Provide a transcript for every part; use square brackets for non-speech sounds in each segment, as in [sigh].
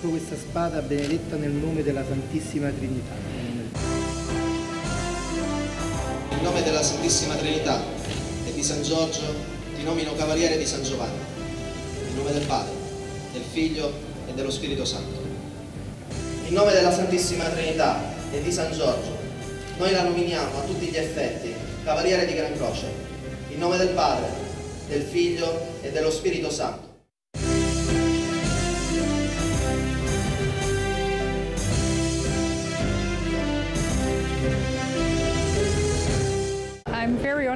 offerisco questa spada benedetta nel nome della Santissima Trinità. In nome della Santissima Trinità e di San Giorgio ti nomino Cavaliere di San Giovanni. In nome del Padre, del Figlio e dello Spirito Santo. In nome della Santissima Trinità e di San Giorgio, noi la nominiamo a tutti gli effetti Cavaliere di Gran Croce. In nome del Padre, del Figlio e dello Spirito Santo.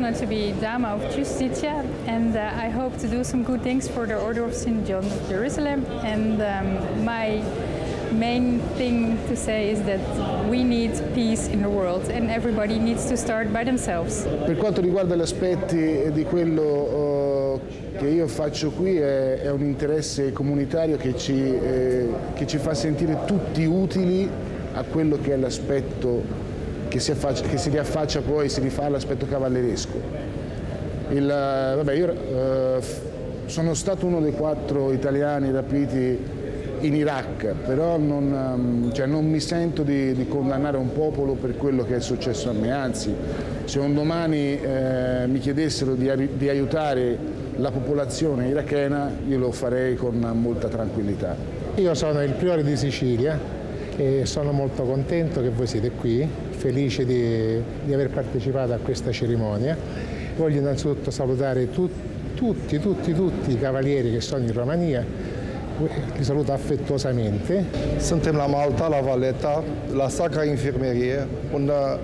Honored to be Dama of Justitia and uh, I hope to do some good things for the Order of St. John of Jerusalem and um, my main thing to say is that we need peace in the world and everybody needs to start by themselves. Per quanto riguarda gli aspetti di quello uh, che io faccio qui è, è un interesse comunitario che ci, eh, che ci, fa sentire tutti utili a quello che è l'aspetto che si, affaccia, che si riaffaccia poi, si rifà all'aspetto cavalleresco. Il, vabbè, io uh, sono stato uno dei quattro italiani rapiti in Iraq, però non, um, cioè non mi sento di, di, condannare un popolo per quello che è successo a me, anzi se un domani eh, mi chiedessero di, di, aiutare la popolazione irachena io lo farei con molta tranquillità. Io sono il priore di Sicilia e sono molto contento che voi siete qui, felice di, di aver partecipato a questa cerimonia. Voglio innanzitutto salutare tu, tutti, tutti, tutti i cavalieri che sono in Romania, li saluto affettuosamente. Suntem la Malta, la Valeta, la Sacra Infirmerie, un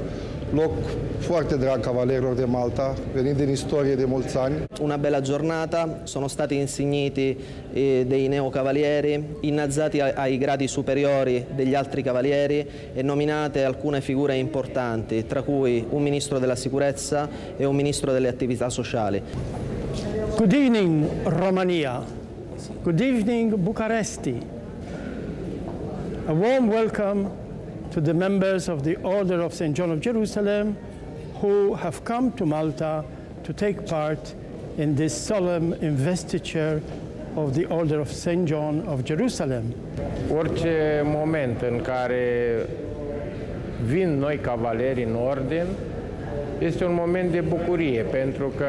loc foarte drag cavalerilor de Malta, venind din istorie de mulți ani. Una bella giornata, sono stati insigniti eh, dei neocavalieri, innalzati ai gradi superiori degli altri cavalieri e nominate alcune figure importanti, tra cui un ministro della sicurezza e un ministro delle attività sociali. Good evening, Romania. Good evening, Bucharesti. A warm welcome to the members of the Order of St. John of Jerusalem who have come to Malta to take part in this solemn investiture of the Order of St. John of Jerusalem. Orice moment în care vin noi cavaleri în ordin este un moment de bucurie, pentru că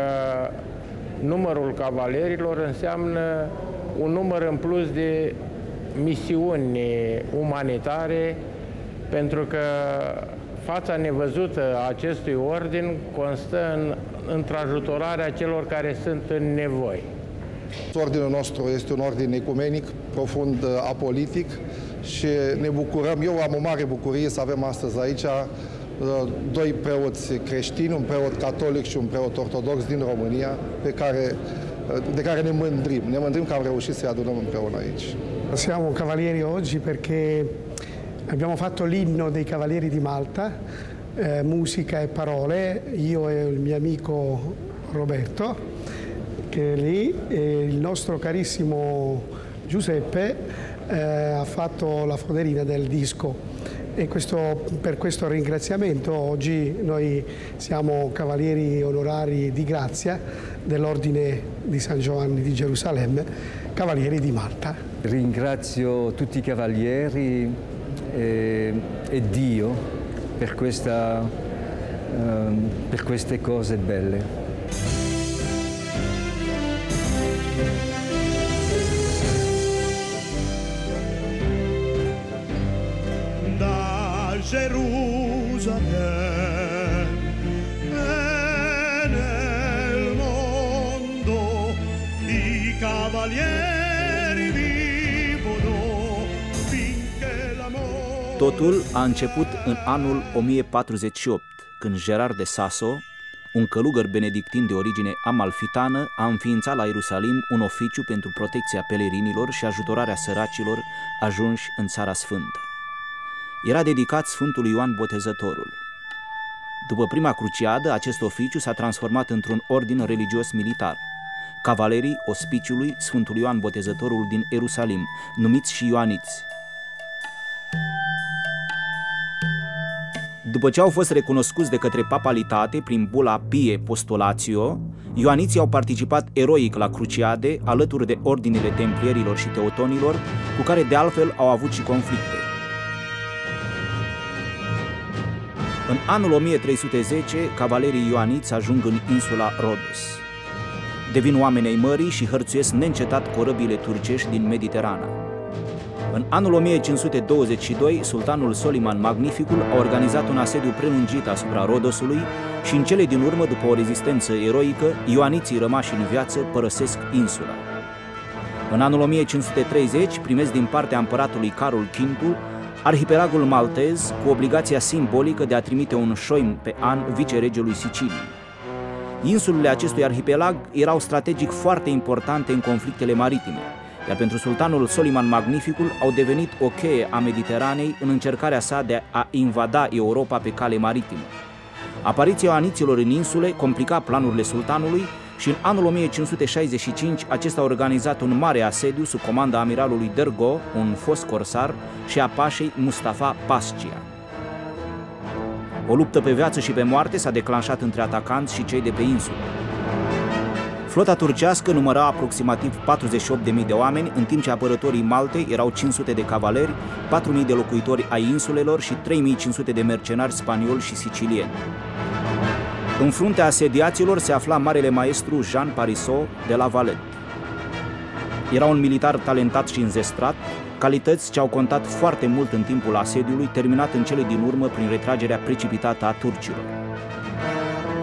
numărul cavalerilor înseamnă un număr în plus de misiuni umanitare pentru că fața nevăzută a acestui ordin constă în întrajutorarea celor care sunt în nevoi. Ordinul nostru este un ordin ecumenic, profund uh, apolitic și ne bucurăm, eu am o mare bucurie să avem astăzi aici uh, doi preoți creștini, un preot catolic și un preot ortodox din România, pe care, uh, de care ne mândrim. Ne mândrim că am reușit să-i adunăm împreună aici. Siamo cavalieri oggi perché Abbiamo fatto l'inno dei Cavalieri di Malta, eh, musica e parole, io e il mio amico Roberto, che è lì, e il nostro carissimo Giuseppe eh, ha fatto la foderina del disco e questo, per questo ringraziamento oggi noi siamo cavalieri onorari di grazia dell'Ordine di San Giovanni di Gerusalemme, cavalieri di Malta. Ringrazio tutti i cavalieri e, e Dio per, questa, um, per queste cose belle. Da Gerusalemme Totul a început în anul 1048, când Gerard de Sasso, un călugăr benedictin de origine amalfitană, a înființat la Ierusalim un oficiu pentru protecția pelerinilor și ajutorarea săracilor ajunși în Țara Sfântă. Era dedicat Sfântului Ioan Botezătorul. După prima cruciadă, acest oficiu s-a transformat într-un ordin religios militar. Cavalerii ospiciului Sfântului Ioan Botezătorul din Ierusalim, numiți și Ioaniți, După ce au fost recunoscuți de către papalitate prin bula Pie Postulatio, ioaniții au participat eroic la cruciade alături de ordinele templierilor și teutonilor, cu care de altfel au avut și conflicte. În anul 1310, cavalerii ioaniți ajung în insula Rhodos. Devin oameni ai mării și hărțuiesc neîncetat corăbile turcești din Mediterana. În anul 1522, sultanul Soliman Magnificul a organizat un asediu prelungit asupra Rodosului și în cele din urmă, după o rezistență eroică, ioaniții rămași în viață părăsesc insula. În anul 1530 primesc din partea împăratului Carol V arhipelagul maltez cu obligația simbolică de a trimite un șoim pe an viceregelui Siciliei. Insulele acestui arhipelag erau strategic foarte importante în conflictele maritime, iar pentru sultanul Soliman Magnificul au devenit o cheie a Mediteranei în încercarea sa de a invada Europa pe cale maritimă. Apariția aniților în insule complica planurile sultanului și în anul 1565 acesta a organizat un mare asediu sub comanda amiralului Dergo, un fost corsar, și a pașei Mustafa Pascia. O luptă pe viață și pe moarte s-a declanșat între atacanți și cei de pe insulă. Flota turcească număra aproximativ 48.000 de oameni, în timp ce apărătorii Maltei erau 500 de cavaleri, 4.000 de locuitori ai insulelor și 3.500 de mercenari spanioli și sicilieni. În fruntea asediaților se afla marele maestru Jean Parisot de la Valet. Era un militar talentat și înzestrat, calități ce au contat foarte mult în timpul asediului, terminat în cele din urmă prin retragerea precipitată a turcilor.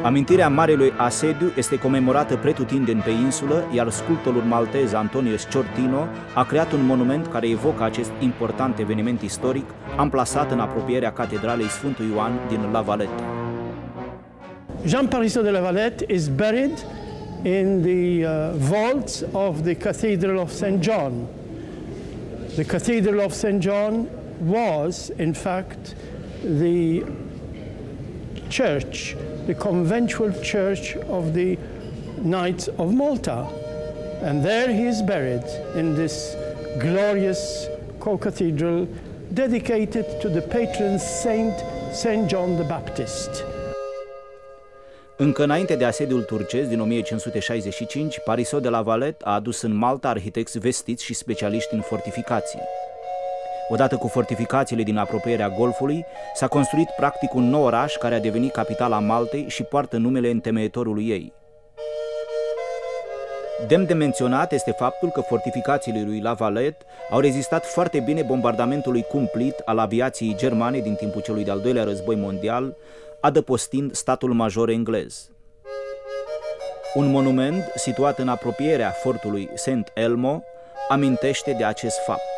Amintirea Marelui Asediu este comemorată pretutindeni pe insulă, iar sculptorul maltez Antonio Sciortino a creat un monument care evocă acest important eveniment istoric, amplasat în apropierea Catedralei Sfântul Ioan din La Valette. Jean Parisot de la Valette is buried in the uh, vaults of the Cathedral of St. John. The Cathedral of St. John was, in fact, the church the conventual church of the Knights of Malta. And there he is buried in this glorious co-cathedral dedicated to the patron saint St. John the Baptist. Încă înainte de asediul turcesc din 1565, Parisot de la Valet a adus în Malta arhitecți vestiți și specialiști în fortificații. Odată cu fortificațiile din apropierea Golfului, s-a construit practic un nou oraș care a devenit capitala Maltei și poartă numele întemeietorului ei. Demn de menționat este faptul că fortificațiile lui La Valette au rezistat foarte bine bombardamentului cumplit al aviației germane din timpul celui de-al doilea război mondial, adăpostind statul major englez. Un monument situat în apropierea fortului Saint Elmo amintește de acest fapt.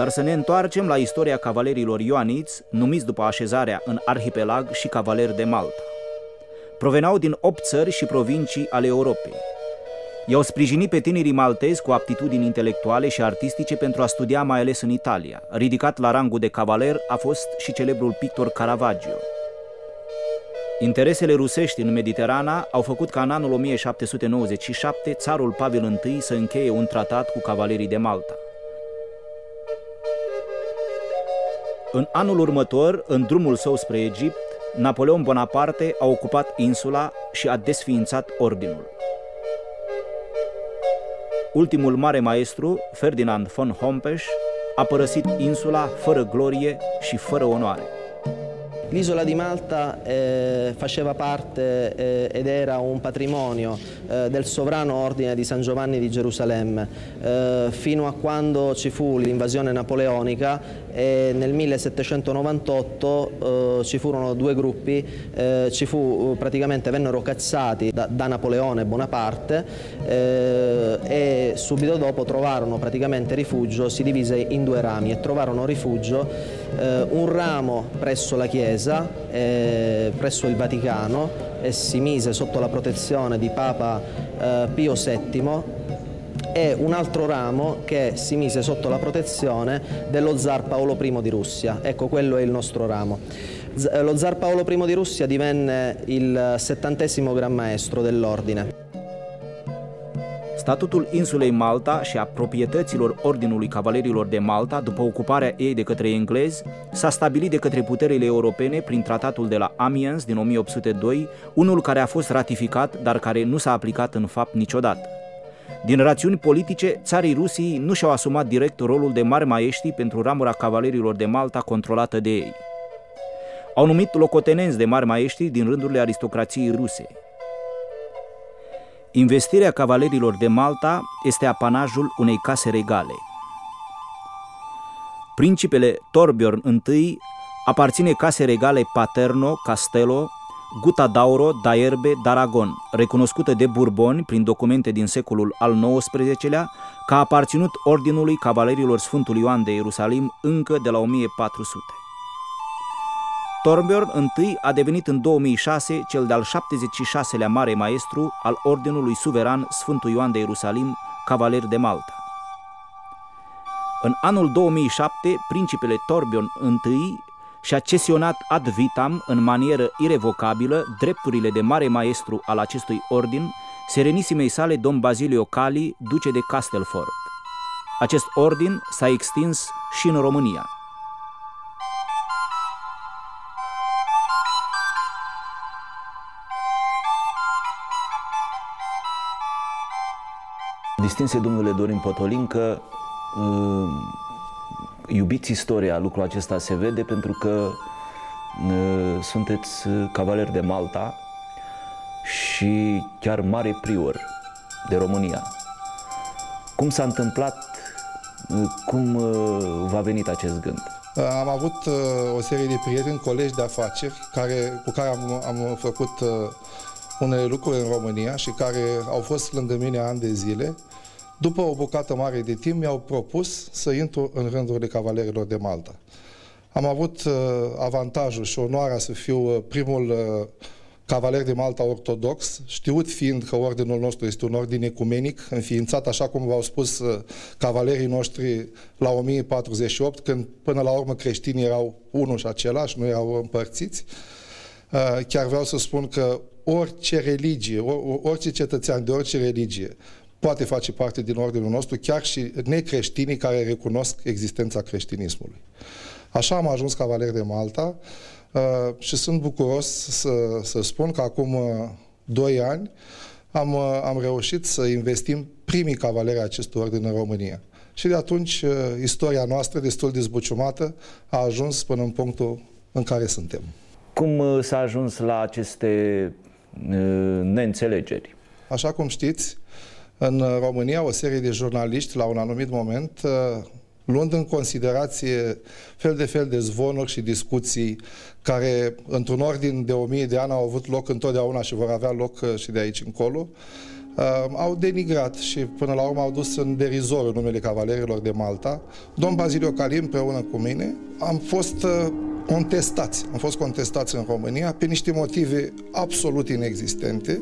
Dar să ne întoarcem la istoria cavalerilor ioaniți, numiți după așezarea în arhipelag și cavaleri de Malta. Proveneau din opt țări și provincii ale Europei. I-au sprijinit pe tinerii maltezi cu aptitudini intelectuale și artistice pentru a studia mai ales în Italia. Ridicat la rangul de cavaler a fost și celebrul pictor Caravaggio. Interesele rusești în Mediterana au făcut ca în anul 1797 țarul Pavel I să încheie un tratat cu cavalerii de Malta. În anul următor, în drumul său spre Egipt, Napoleon Bonaparte a ocupat insula și a desființat ordinul. Ultimul mare maestru, Ferdinand von Hompesch, a părăsit insula fără glorie și fără onoare. L'isola di Malta eh, faceva parte eh, ed era un patrimonio eh, del sovrano ordine di San Giovanni di Gerusalemme eh, fino a quando ci fu l'invasione napoleonica e nel 1798 eh, ci furono due gruppi, eh, ci fu, praticamente vennero cazzati da, da Napoleone Bonaparte e subito dopo trovarono praticamente rifugio, si divise in due rami e trovarono rifugio un ramo presso la chiesa eh, presso il Vaticano e si mise sotto la protezione di Papa eh, Pio VII e un altro ramo che si mise sotto la protezione dello zar Paolo I di Russia. Ecco, quello è il nostro ramo. Eh, lo zar Paolo I di Russia divenne il settantesimo gran maestro dell'ordine. Statutul insulei Malta și a proprietăților Ordinului Cavalerilor de Malta, după ocuparea ei de către englezi, s-a stabilit de către puterile europene prin tratatul de la Amiens din 1802, unul care a fost ratificat, dar care nu s-a aplicat în fapt niciodată. Din rațiuni politice, țarii Rusii nu și-au asumat direct rolul de mari maiești pentru ramura cavalerilor de Malta controlată de ei. Au numit locotenenți de mari maiești din rândurile aristocrației ruse. Investirea cavalerilor de Malta este apanajul unei case regale. Principele Torbjorn I aparține case regale Paterno, Castello, Guta d'Auro d'Aerbe d'Aragon, recunoscută de Burboni prin documente din secolul al XIX-lea, ca aparținut Ordinului Cavalerilor Sfântului Ioan de Ierusalim încă de la 1400. Torbjorn I a devenit în 2006 cel de-al 76-lea mare maestru al Ordinului Suveran Sfântul Ioan de Ierusalim, Cavaler de Malta. În anul 2007, principele Torbjorn I și-a cesionat ad vitam în manieră irevocabilă drepturile de mare maestru al acestui ordin serenisimei sale domn Bazilio Cali, duce de Castelford. Acest ordin s-a extins și în România. Distinse domnule Dorin Potolincă, iubiți istoria, lucrul acesta se vede pentru că sunteți cavaler de Malta și chiar mare prior de România. Cum s-a întâmplat, cum v-a venit acest gând? Am avut o serie de prieteni, colegi de afaceri care, cu care am, am făcut unele lucruri în România și care au fost lângă mine ani de zile după o bucată mare de timp, mi-au propus să intru în rândurile cavalerilor de Malta. Am avut uh, avantajul și onoarea să fiu uh, primul uh, cavaler de Malta ortodox, știut fiind că ordinul nostru este un ordin ecumenic, înființat, așa cum v-au spus uh, cavalerii noștri la 1048, când până la urmă creștinii erau unul și același, nu erau împărțiți. Uh, chiar vreau să spun că orice religie, orice cetățean de orice religie poate face parte din ordinul nostru, chiar și necreștinii care recunosc existența creștinismului. Așa am ajuns cavaler de Malta uh, și sunt bucuros să, să spun că acum uh, doi ani am, uh, am reușit să investim primii cavaleri acestui ordin în România. Și de atunci istoria noastră, destul de zbuciumată, a ajuns până în punctul în care suntem. Cum s-a ajuns la aceste neînțelegeri? Așa cum știți, în România o serie de jurnaliști la un anumit moment uh, luând în considerație fel de fel de zvonuri și discuții care într-un ordin de o mie de ani au avut loc întotdeauna și vor avea loc uh, și de aici încolo, uh, au denigrat și până la urmă au dus în derizor numele cavalerilor de Malta. Domn Bazilio Cali împreună cu mine am fost contestați, am fost contestați în România pe niște motive absolut inexistente,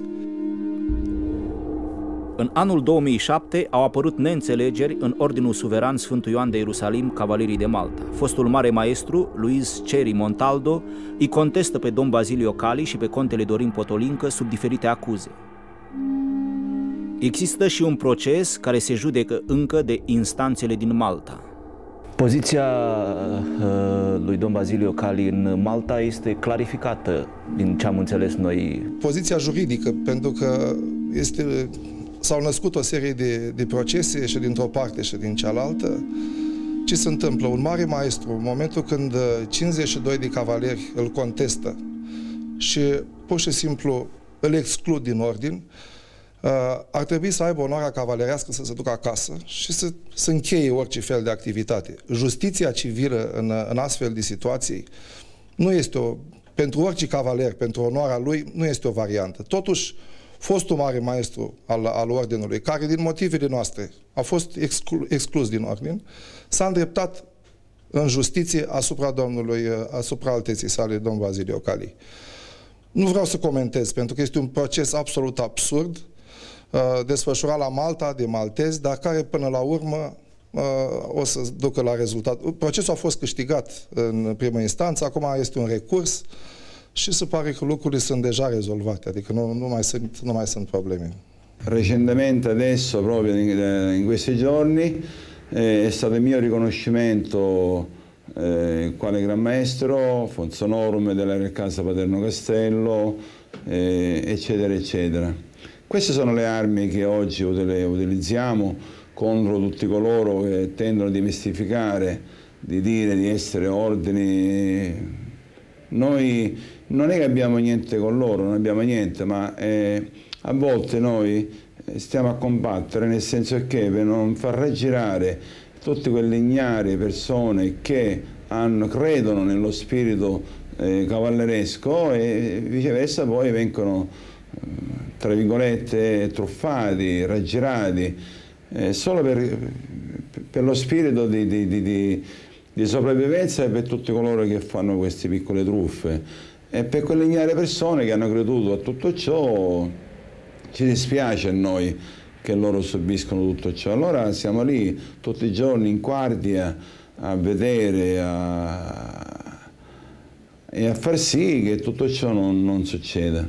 în anul 2007 au apărut neînțelegeri în Ordinul Suveran Sfântul Ioan de Ierusalim, Cavalerii de Malta. Fostul mare maestru, Luis Ceri Montaldo, îi contestă pe domn Bazilio Cali și pe contele Dorin Potolincă sub diferite acuze. Există și un proces care se judecă încă de instanțele din Malta. Poziția uh, lui domn Bazilio Cali în Malta este clarificată, din ce am înțeles noi. Poziția juridică, pentru că este S-au născut o serie de, de procese și dintr-o parte și din cealaltă. Ce se întâmplă? Un mare maestru, în momentul când 52 uh, de cavaleri îl contestă și pur și simplu îl exclud din ordin, uh, ar trebui să aibă onoarea cavalerească să se ducă acasă și să, să încheie orice fel de activitate. Justiția civilă în, în astfel de situații nu este o, pentru orice cavaler, pentru onoarea lui, nu este o variantă. Totuși, fostul mare maestru al, al ordinului, care din motivele noastre a fost exclu, exclus din ordin, s-a îndreptat în justiție asupra domnului, asupra alteții sale, domn Bazilio Cali. Nu vreau să comentez, pentru că este un proces absolut absurd, uh, desfășurat la Malta, de maltezi, dar care până la urmă uh, o să ducă la rezultat. Procesul a fost câștigat în primă instanță, acum este un recurs, și se pare că lucrurile sunt deja rezolvate, adică nu, nu, mai, sunt, nu mai sunt probleme. Recentemente, adesso, proprio in, in questi giorni, eh, è stato il mio riconoscimento eh, quale Gran Maestro, Fonsonorum della Casa Paterno Castello, eh, eccetera, eccetera. Queste sono le armi che oggi utilizziamo contro tutti coloro che tendono di mistificare, di dire di essere ordini. Noi non è che abbiamo niente con loro, non abbiamo niente, ma eh, a volte noi eh, stiamo a combattere, nel senso che per non far raggirare tutte quelle ignare persone che hanno, credono nello spirito eh, cavalleresco e viceversa poi vengono, eh, tra virgolette, truffati, raggirati, eh, solo per, per, lo spirito di, di, di, di, sopravvivenza e per tutti coloro che fanno queste piccole truffe. E per quelle ignare persone che hanno creduto a tutto ciò ci dispiace a noi che loro subiscono tutto ciò. Allora siamo lì tutti i giorni in guardia a vedere a... e a far sì che tutto ciò non, non succeda.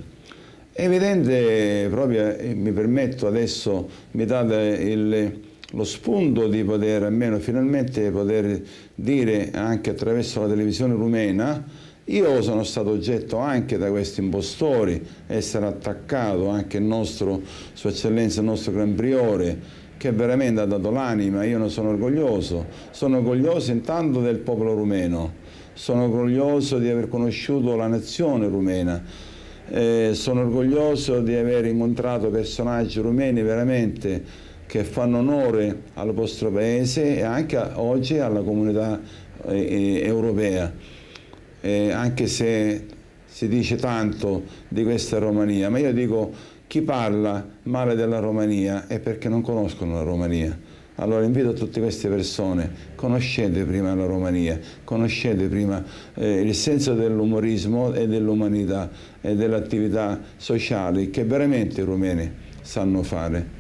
È evidente, proprio mi permetto adesso, mi date il, lo spunto di poter almeno finalmente poter dire anche attraverso la televisione rumena io sono stato oggetto anche da questi impostori, essere attaccato anche il nostro, Sua Eccellenza, il nostro Gran Priore, che veramente ha dato l'anima, io ne sono orgoglioso, sono orgoglioso intanto del popolo rumeno, sono orgoglioso di aver conosciuto la nazione rumena, eh, sono orgoglioso di aver incontrato personaggi rumeni veramente che fanno onore al vostro paese e anche oggi alla comunità eh, europea eh, anche se si dice tanto di questa Romania, ma io dico chi parla male della Romania è perché non conoscono la Romania. Allora invito tutte queste persone, conoscete prima la Romania, conoscete prima eh, il senso dell'umorismo e dell'umanità e delle attività sociali che veramente i rumeni sanno fare.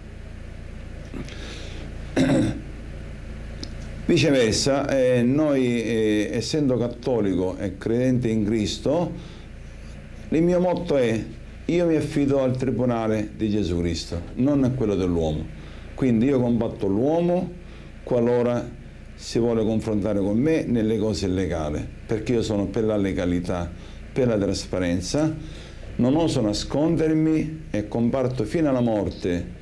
[clears throat] Viceversa, eh, noi eh, essendo cattolico e credente in Cristo, il mio motto è io mi affido al tribunale di Gesù Cristo, non a quello dell'uomo. Quindi io combatto l'uomo qualora si vuole confrontare con me nelle cose illegali, perché io sono per la legalità, per la trasparenza, non oso nascondermi e comparto fino alla morte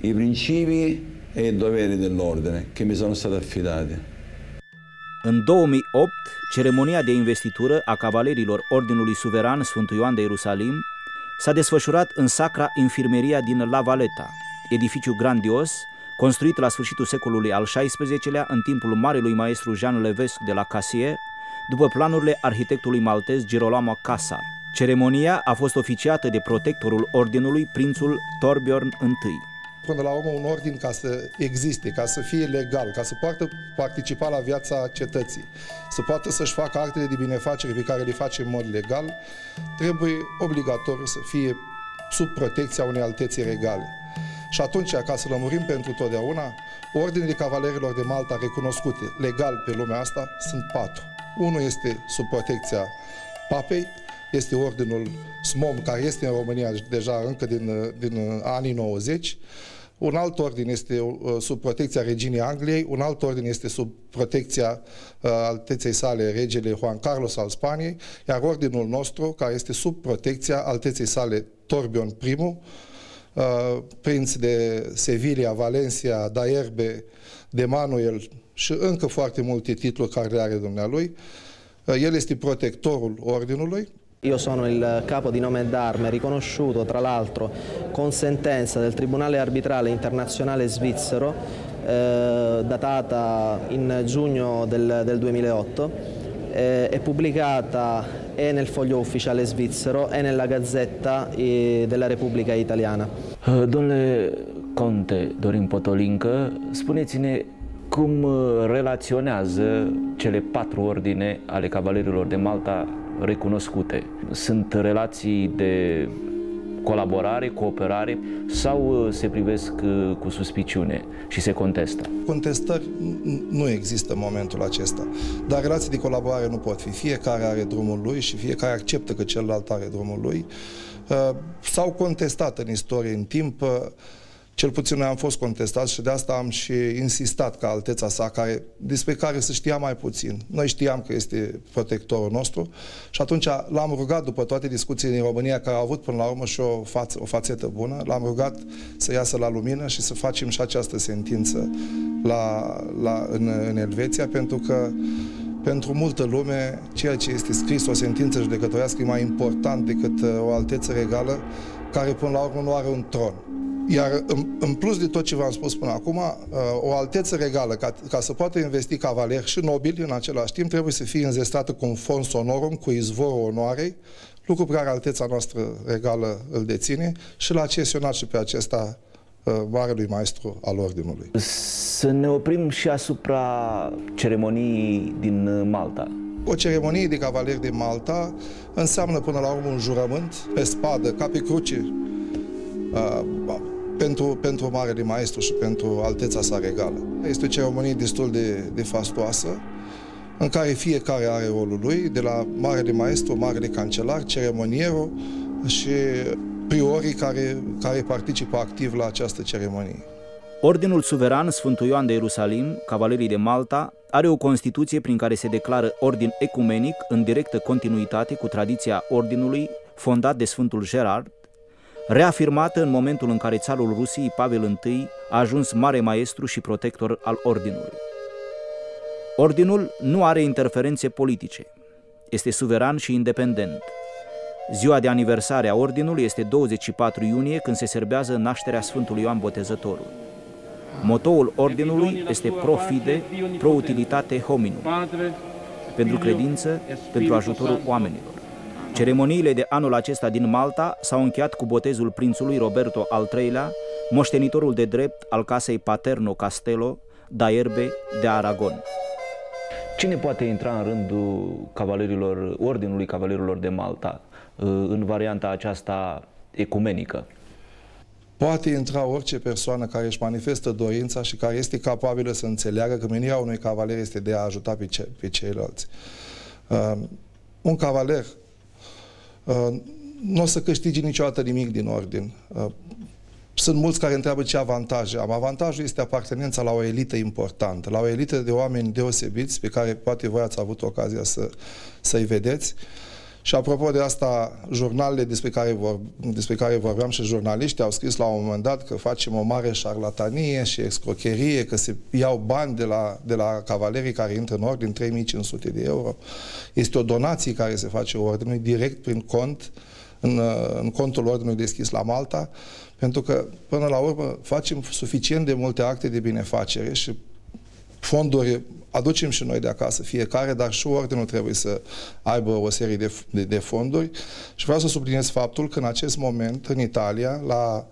i principi e i doveri dell'ordine che mi sono stati affidati. În 2008, ceremonia de investitură a cavalerilor Ordinului Suveran Sfântul Ioan de Ierusalim s-a desfășurat în Sacra Infirmeria din La Valeta, edificiu grandios, construit la sfârșitul secolului al XVI-lea în timpul marelui maestru Jean Levesque de la Cassier, după planurile arhitectului maltez Girolamo Casar. Ceremonia a fost oficiată de protectorul ordinului, prințul Torbjorn I. Până la urmă, un ordin ca să existe, ca să fie legal, ca să poată participa la viața cetății, să poată să-și facă actele de binefacere pe care le face în mod legal, trebuie obligatoriu să fie sub protecția unei altețe regale. Și atunci, ca să lămurim pentru totdeauna, ordinele cavalerilor de Malta recunoscute legal pe lumea asta sunt patru. Unul este sub protecția papei, este ordinul SMOM, care este în România deja încă din, din anii 90, un alt ordin este uh, sub protecția reginei Angliei, un alt ordin este sub protecția uh, alteței sale regele Juan Carlos al Spaniei, iar ordinul nostru, care este sub protecția alteței sale Torbion I, uh, prinț de Sevilla, Valencia, Daerbe, de Manuel și încă foarte multe titluri care le are dumnealui. El este protectorul ordinului, Io sono il capo di nome d'arme riconosciuto tra l'altro con sentenza del Tribunale Arbitrale Internazionale Svizzero eh, datata in giugno del, del 2008 eh, è pubblicata e nel foglio ufficiale svizzero e nella gazzetta eh, della Repubblica Italiana. Eh, domnule Conte Dorin Potolincă, spuneți-ne cum relaționează cele patru ordine ale Cavalerilor de Malta recunoscute. Sunt relații de colaborare, cooperare sau uh, se privesc uh, cu suspiciune și se contestă? Contestări nu există în momentul acesta, dar relații de colaborare nu pot fi. Fiecare are drumul lui și fiecare acceptă că celălalt are drumul lui. S-au contestat în istorie, în timp, Cel puțin noi am fost contestați și de asta am și insistat ca alteța sa, care, despre care se știa mai puțin. Noi știam că este protectorul nostru și atunci l-am rugat, după toate discuțiile din România, care au avut până la urmă și o, față, o fațetă bună, l-am rugat să iasă la lumină și să facem și această sentință la, la, în, în Elveția, pentru că pentru multă lume, ceea ce este scris, o sentință judecătorească, e mai important decât uh, o alteță regală, care până la urmă nu are un tron. Iar în, în plus de tot ce v-am spus până acum, uh, o alteță regală, ca, ca să poată investi cavaler și nobili în același timp, trebuie să fie înzestrată cu un fond sonorum, cu izvorul onoarei, lucru pe care alteța noastră regală îl deține și l-a cesionat și pe acesta uh, marelui maestru al Ordinului. Să ne oprim și asupra ceremoniei din Malta. O ceremonie de cavaler din Malta înseamnă până la urmă un jurământ pe spadă, ca pe cruce, uh, pentru, pentru Marele Maestru și pentru Alteța sa regală. Este o ceremonie destul de, de fastoasă, în care fiecare are rolul lui, de la Marele Maestru, Marele Cancelar, ceremonierul și priorii care, care participă activ la această ceremonie. Ordinul Suveran Sfântul Ioan de Ierusalim, Cavalerii de Malta, are o Constituție prin care se declară ordin ecumenic în directă continuitate cu tradiția ordinului fondat de Sfântul Gerard, reafirmată în momentul în care țarul Rusiei, Pavel I, a ajuns mare maestru și protector al ordinului. Ordinul nu are interferențe politice, este suveran și independent. Ziua de aniversare a ordinului este 24 iunie, când se serbează nașterea Sfântului Ioan Botezătorul. Motoul ordinului este pro fide, pro utilitate hominum, pentru credință, pentru ajutorul oamenilor. Ceremoniile de anul acesta din Malta s-au încheiat cu botezul prințului Roberto al III-lea, moștenitorul de drept al casei Paterno Castello Daerbe de Aragon. Cine poate intra în rândul cavalerilor, Ordinului Cavalerilor de Malta uh, în varianta aceasta ecumenică? Poate intra orice persoană care își manifestă dorința și care este capabilă să înțeleagă că menirea unui cavaler este de a ajuta pe, ce, pe ceilalți. Uh, un cavaler uh, nu o să câștigi niciodată nimic din ordin. Uh, sunt mulți care întreabă ce avantaje am. Avantajul este apartenența la o elită importantă, la o elită de oameni deosebiți pe care poate voi ați avut ocazia să, să-i vedeți. Și apropo de asta, jurnalele despre care, vor, despre care vorbeam și jurnaliștii au scris la un moment dat că facem o mare șarlatanie și excrocherie, că se iau bani de la, de la cavalerii care intră în ordin, 3500 de euro. Este o donație care se face ordinului direct prin cont, în, în contul ordinului deschis la Malta, pentru că, până la urmă, facem suficient de multe acte de binefacere și fonduri aducem și noi de acasă fiecare, dar și ordinul trebuie să aibă o serie de, de, de fonduri. Și vreau să subliniez faptul că în acest moment, în Italia, la,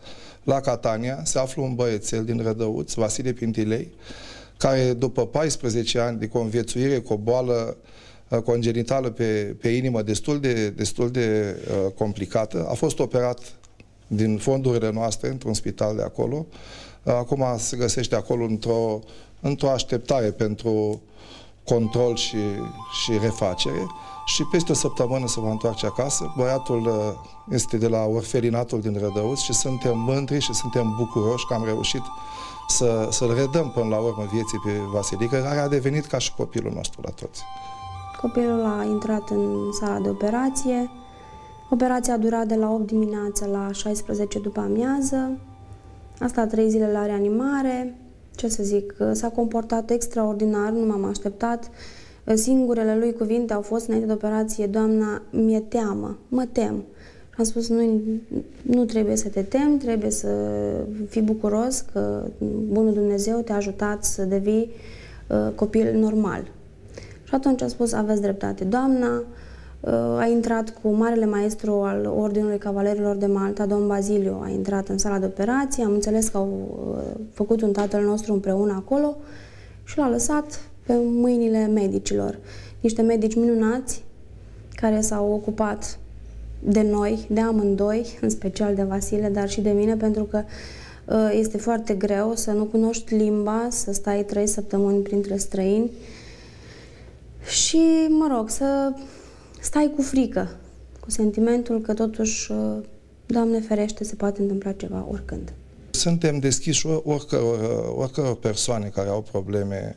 la Catania, se află un băiețel din Rădăuț, Vasile Pintilei, care după 14 ani de conviețuire cu o boală uh, congenitală pe, pe inimă destul de, destul de uh, complicată, a fost operat din fondurile noastre într-un spital de acolo. Uh, acum se găsește acolo într-o într-o așteptare pentru control și, și refacere și peste o săptămână se va întoarce acasă. Băiatul uh, este de la orfelinatul din Rădăuț și suntem mândri și suntem bucuroși că am reușit să, să-l redăm până la urmă vieții pe Vasilică, care a devenit ca și copilul nostru la toți. Copilul a intrat în sala de operație. Operația a durat de la 8 dimineața la 16 după amiază. A stat 3 zile la reanimare ce să zic, s-a comportat extraordinar, nu m-am așteptat. Singurele lui cuvinte au fost înainte de operație, doamna, mi-e teamă, mă tem. Am spus, nu, nu trebuie să te temi, trebuie să fii bucuros că Bunul Dumnezeu te-a ajutat să devii uh, copil normal. Și atunci a spus, aveți dreptate, doamna, a intrat cu marele maestru al Ordinului Cavalerilor de Malta, domn Baziliu, a intrat în sala de operație, am înțeles că au uh, făcut un tatăl nostru împreună acolo și l-a lăsat pe mâinile medicilor. Niște medici minunați care s-au ocupat de noi, de amândoi, în special de Vasile, dar și de mine, pentru că uh, este foarte greu să nu cunoști limba, să stai trei săptămâni printre străini. Și, mă rog, să stai cu frică, cu sentimentul că totuși, uh, Doamne ferește, se poate întâmpla ceva oricând. suntem deschiși oricăror, oricăror persoane care au probleme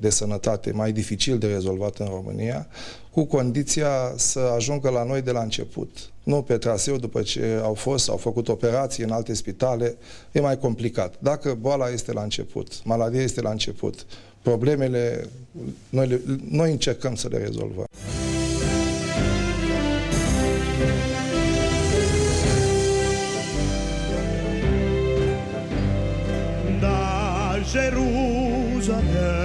de sănătate mai dificil de rezolvat în România, cu condiția să ajungă la noi de la început. Nu pe traseu după ce au fost, au făcut operații în alte spitale, e mai complicat. Dacă boala este la început, maladia este la început, problemele, noi, le, noi încercăm să le rezolvăm. Jerusalem